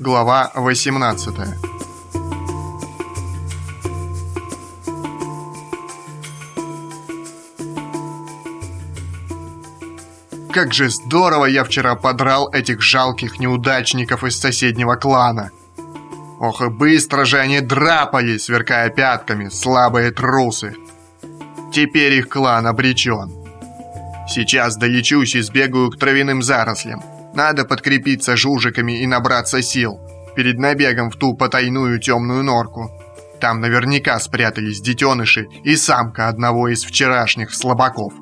Глава 18 Как же здорово я вчера подрал этих жалких неудачников из соседнего клана. Ох и быстро же они драпали, сверкая пятками, слабые трусы. Теперь их клан обречен. Сейчас долечусь и сбегаю к травяным зарослям. Надо подкрепиться жужиками и набраться сил перед набегом в ту потайную темную норку. Там наверняка спрятались детеныши и самка одного из вчерашних слабаков.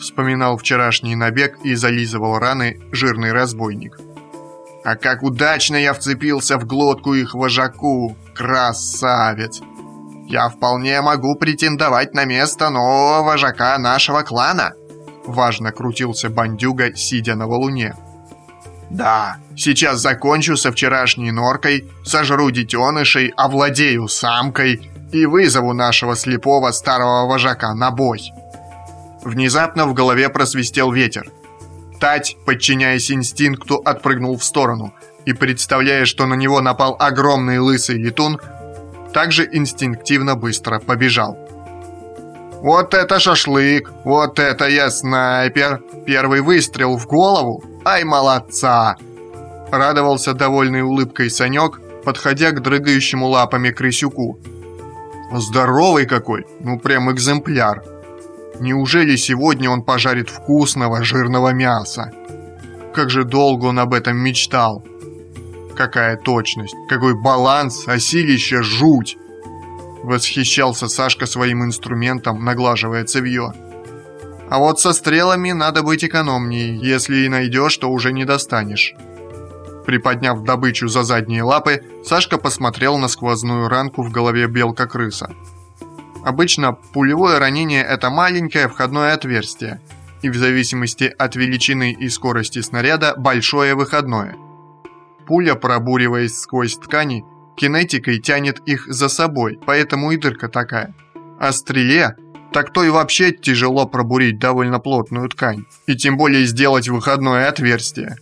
Вспоминал вчерашний набег и зализывал раны жирный разбойник. А как удачно я вцепился в глотку их вожаку! Красавец! Я вполне могу претендовать на место нового вожака нашего клана!» Важно крутился бандюга, сидя на валуне. «Да, сейчас закончу со вчерашней норкой, сожру детенышей, овладею самкой и вызову нашего слепого старого вожака на бой!» Внезапно в голове просвистел ветер. Тать, подчиняясь инстинкту, отпрыгнул в сторону и, представляя, что на него напал огромный лысый летун, также инстинктивно быстро побежал. «Вот это шашлык! Вот это я снайпер! Первый выстрел в голову! Ай, молодца!» Радовался довольной улыбкой Санек, подходя к дрыгающему лапами крысюку. «Здоровый какой! Ну, прям экземпляр!» Неужели сегодня он пожарит вкусного жирного мяса? Как же долго он об этом мечтал. Какая точность, какой баланс, осилище, жуть. Восхищался Сашка своим инструментом, наглаживая цевье. А вот со стрелами надо быть экономнее, если и найдешь, то уже не достанешь. Приподняв добычу за задние лапы, Сашка посмотрел на сквозную ранку в голове белка-крыса. Обычно пулевое ранение – это маленькое входное отверстие, и в зависимости от величины и скорости снаряда – большое выходное. Пуля, пробуриваясь сквозь ткани, кинетикой тянет их за собой, поэтому и дырка такая. А стреле так то и вообще тяжело пробурить довольно плотную ткань, и тем более сделать выходное отверстие.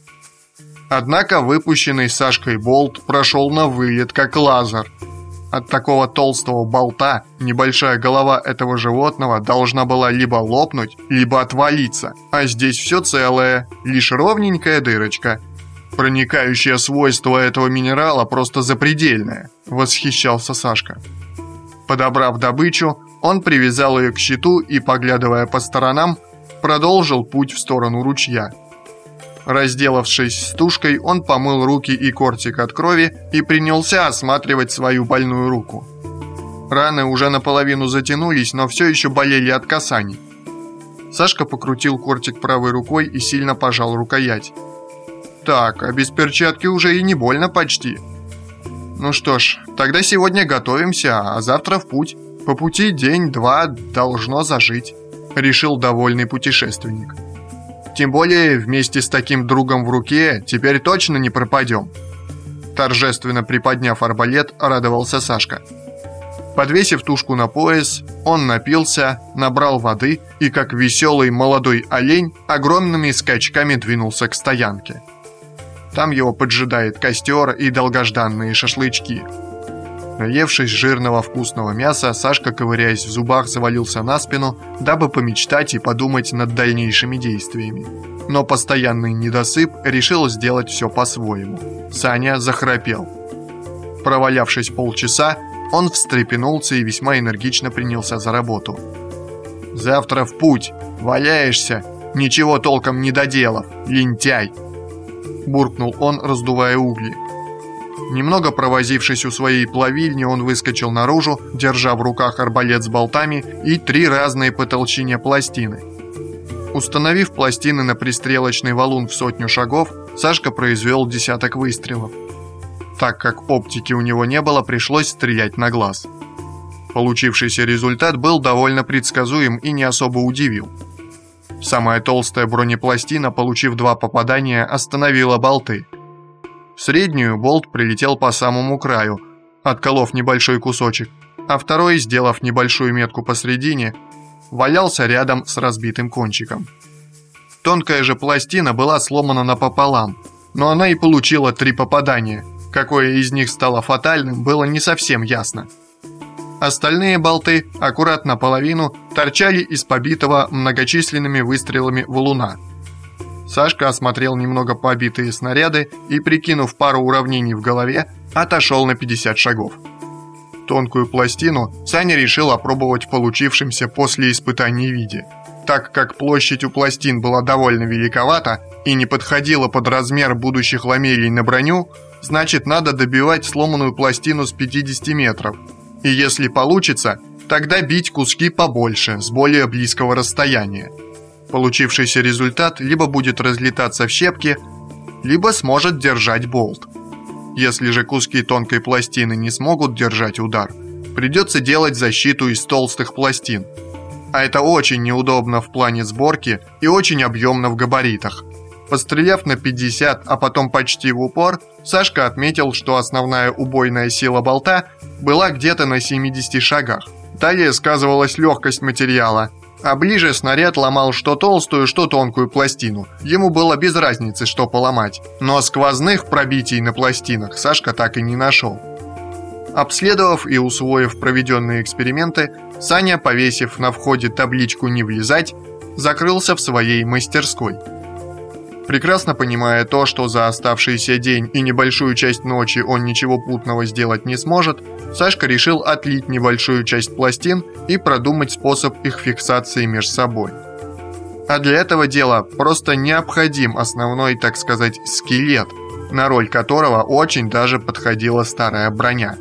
Однако выпущенный Сашкой болт прошел на вылет, как лазер – от такого толстого болта небольшая голова этого животного должна была либо лопнуть, либо отвалиться, а здесь все целое, лишь ровненькая дырочка. Проникающее свойство этого минерала просто запредельное, восхищался Сашка. Подобрав добычу, он привязал ее к щиту и, поглядывая по сторонам, продолжил путь в сторону ручья. Разделавшись с тушкой, он помыл руки и кортик от крови и принялся осматривать свою больную руку. Раны уже наполовину затянулись, но все еще болели от касаний. Сашка покрутил кортик правой рукой и сильно пожал рукоять. Так, а без перчатки уже и не больно почти. Ну что ж, тогда сегодня готовимся, а завтра в путь. По пути день-два должно зажить, решил довольный путешественник. Тем более, вместе с таким другом в руке теперь точно не пропадем. Торжественно приподняв арбалет, радовался Сашка. Подвесив тушку на пояс, он напился, набрал воды и, как веселый молодой олень, огромными скачками двинулся к стоянке. Там его поджидает костер и долгожданные шашлычки – Наевшись жирного вкусного мяса, Сашка, ковыряясь в зубах, завалился на спину, дабы помечтать и подумать над дальнейшими действиями. Но постоянный недосып решил сделать все по-своему. Саня захрапел. Провалявшись полчаса, он встрепенулся и весьма энергично принялся за работу. «Завтра в путь! Валяешься! Ничего толком не доделав! Лентяй!» Буркнул он, раздувая угли. Немного провозившись у своей плавильни, он выскочил наружу, держа в руках арбалет с болтами и три разные по толщине пластины. Установив пластины на пристрелочный валун в сотню шагов, Сашка произвел десяток выстрелов. Так как оптики у него не было, пришлось стрелять на глаз. Получившийся результат был довольно предсказуем и не особо удивил. Самая толстая бронепластина, получив два попадания, остановила болты – в среднюю болт прилетел по самому краю, отколов небольшой кусочек, а второй, сделав небольшую метку посредине, валялся рядом с разбитым кончиком. Тонкая же пластина была сломана напополам, но она и получила три попадания. Какое из них стало фатальным, было не совсем ясно. Остальные болты, аккуратно половину, торчали из побитого многочисленными выстрелами валуна. Сашка осмотрел немного побитые снаряды и, прикинув пару уравнений в голове, отошел на 50 шагов. Тонкую пластину Саня решил опробовать в получившемся после испытаний виде. Так как площадь у пластин была довольно великовата и не подходила под размер будущих ламелей на броню, значит надо добивать сломанную пластину с 50 метров – и если получится, тогда бить куски побольше, с более близкого расстояния. Получившийся результат либо будет разлетаться в щепки, либо сможет держать болт. Если же куски тонкой пластины не смогут держать удар, придется делать защиту из толстых пластин. А это очень неудобно в плане сборки и очень объемно в габаритах. Постреляв на 50, а потом почти в упор, Сашка отметил, что основная убойная сила болта была где-то на 70 шагах. Далее сказывалась легкость материала, а ближе снаряд ломал что толстую, что тонкую пластину. Ему было без разницы, что поломать. Но сквозных пробитий на пластинах Сашка так и не нашел. Обследовав и усвоив проведенные эксперименты, Саня, повесив на входе табличку «Не влезать», закрылся в своей мастерской – Прекрасно понимая то, что за оставшийся день и небольшую часть ночи он ничего путного сделать не сможет, Сашка решил отлить небольшую часть пластин и продумать способ их фиксации между собой. А для этого дела просто необходим основной, так сказать, скелет, на роль которого очень даже подходила старая броня.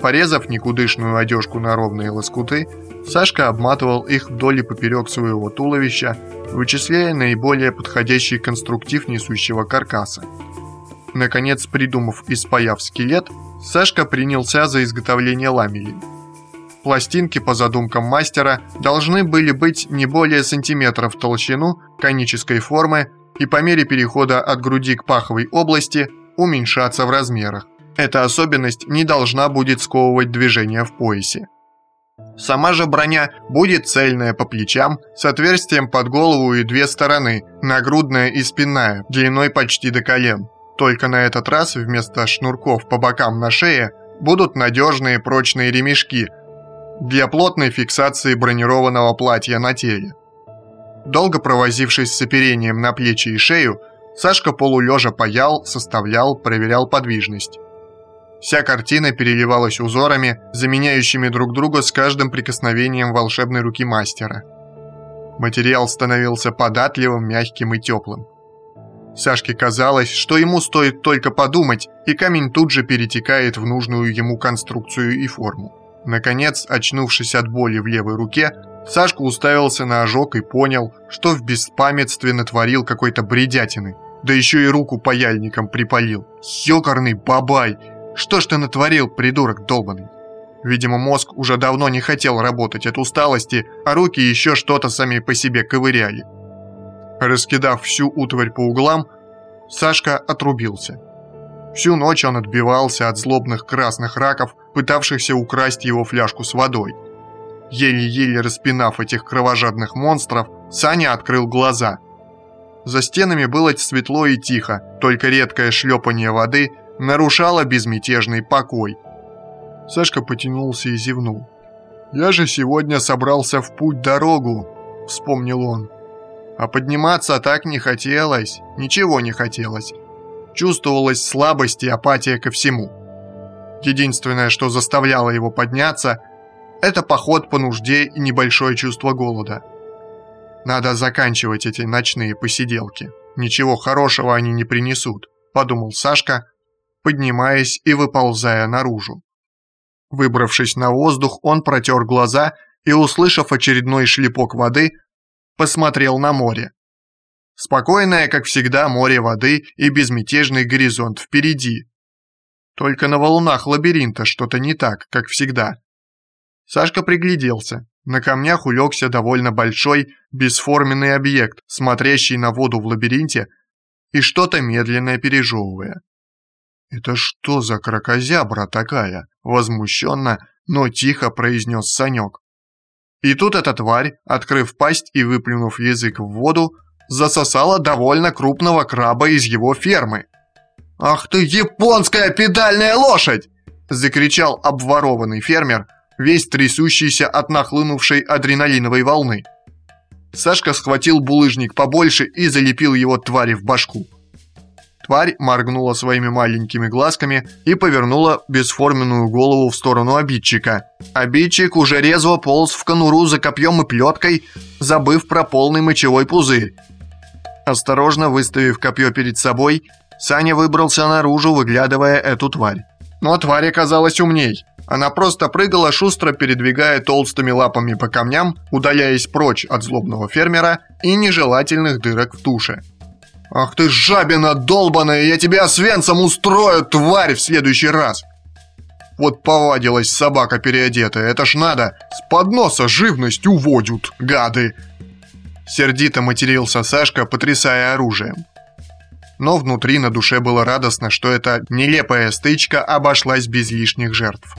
Порезав никудышную одежку на ровные лоскуты, Сашка обматывал их вдоль и поперек своего туловища, вычисляя наиболее подходящий конструктив несущего каркаса. Наконец, придумав и спаяв скелет, Сашка принялся за изготовление ламелей. Пластинки, по задумкам мастера, должны были быть не более сантиметра в толщину, конической формы и по мере перехода от груди к паховой области уменьшаться в размерах. Эта особенность не должна будет сковывать движение в поясе. Сама же броня будет цельная по плечам, с отверстием под голову и две стороны, нагрудная и спинная, длиной почти до колен. Только на этот раз вместо шнурков по бокам на шее будут надежные прочные ремешки для плотной фиксации бронированного платья на теле. Долго провозившись с оперением на плечи и шею, Сашка полулежа паял, составлял, проверял подвижность. Вся картина переливалась узорами, заменяющими друг друга с каждым прикосновением волшебной руки мастера. Материал становился податливым, мягким и теплым. Сашке казалось, что ему стоит только подумать, и камень тут же перетекает в нужную ему конструкцию и форму. Наконец, очнувшись от боли в левой руке, Сашка уставился на ожог и понял, что в беспамятстве натворил какой-то бредятины, да еще и руку паяльником припалил. Ёкарный бабай! Что ж ты натворил, придурок долбанный? Видимо, мозг уже давно не хотел работать от усталости, а руки еще что-то сами по себе ковыряли. Раскидав всю утварь по углам, Сашка отрубился. Всю ночь он отбивался от злобных красных раков, пытавшихся украсть его фляжку с водой. Еле-еле распинав этих кровожадных монстров, Саня открыл глаза. За стенами было светло и тихо, только редкое шлепание воды – нарушала безмятежный покой. Сашка потянулся и зевнул. «Я же сегодня собрался в путь-дорогу», — вспомнил он. А подниматься так не хотелось, ничего не хотелось. Чувствовалась слабость и апатия ко всему. Единственное, что заставляло его подняться, это поход по нужде и небольшое чувство голода. Надо заканчивать эти ночные посиделки. Ничего хорошего они не принесут, подумал Сашка, поднимаясь и выползая наружу. Выбравшись на воздух, он протер глаза и, услышав очередной шлепок воды, посмотрел на море. Спокойное, как всегда, море воды и безмятежный горизонт впереди. Только на валунах лабиринта что-то не так, как всегда. Сашка пригляделся. На камнях улегся довольно большой, бесформенный объект, смотрящий на воду в лабиринте и что-то медленно пережевывая. «Это что за крокозябра такая?» – возмущенно, но тихо произнес Санек. И тут эта тварь, открыв пасть и выплюнув язык в воду, засосала довольно крупного краба из его фермы. «Ах ты, японская педальная лошадь!» – закричал обворованный фермер, весь трясущийся от нахлынувшей адреналиновой волны. Сашка схватил булыжник побольше и залепил его твари в башку. Тварь моргнула своими маленькими глазками и повернула бесформенную голову в сторону обидчика. Обидчик уже резво полз в конуру за копьем и плеткой, забыв про полный мочевой пузырь. Осторожно выставив копье перед собой, Саня выбрался наружу, выглядывая эту тварь. Но тварь оказалась умней. Она просто прыгала, шустро передвигая толстыми лапами по камням, удаляясь прочь от злобного фермера и нежелательных дырок в туше. «Ах ты жабина долбаная, я тебя свенцем устрою, тварь, в следующий раз!» Вот повадилась собака переодетая, это ж надо, с подноса живность уводят, гады!» Сердито матерился Сашка, потрясая оружием. Но внутри на душе было радостно, что эта нелепая стычка обошлась без лишних жертв.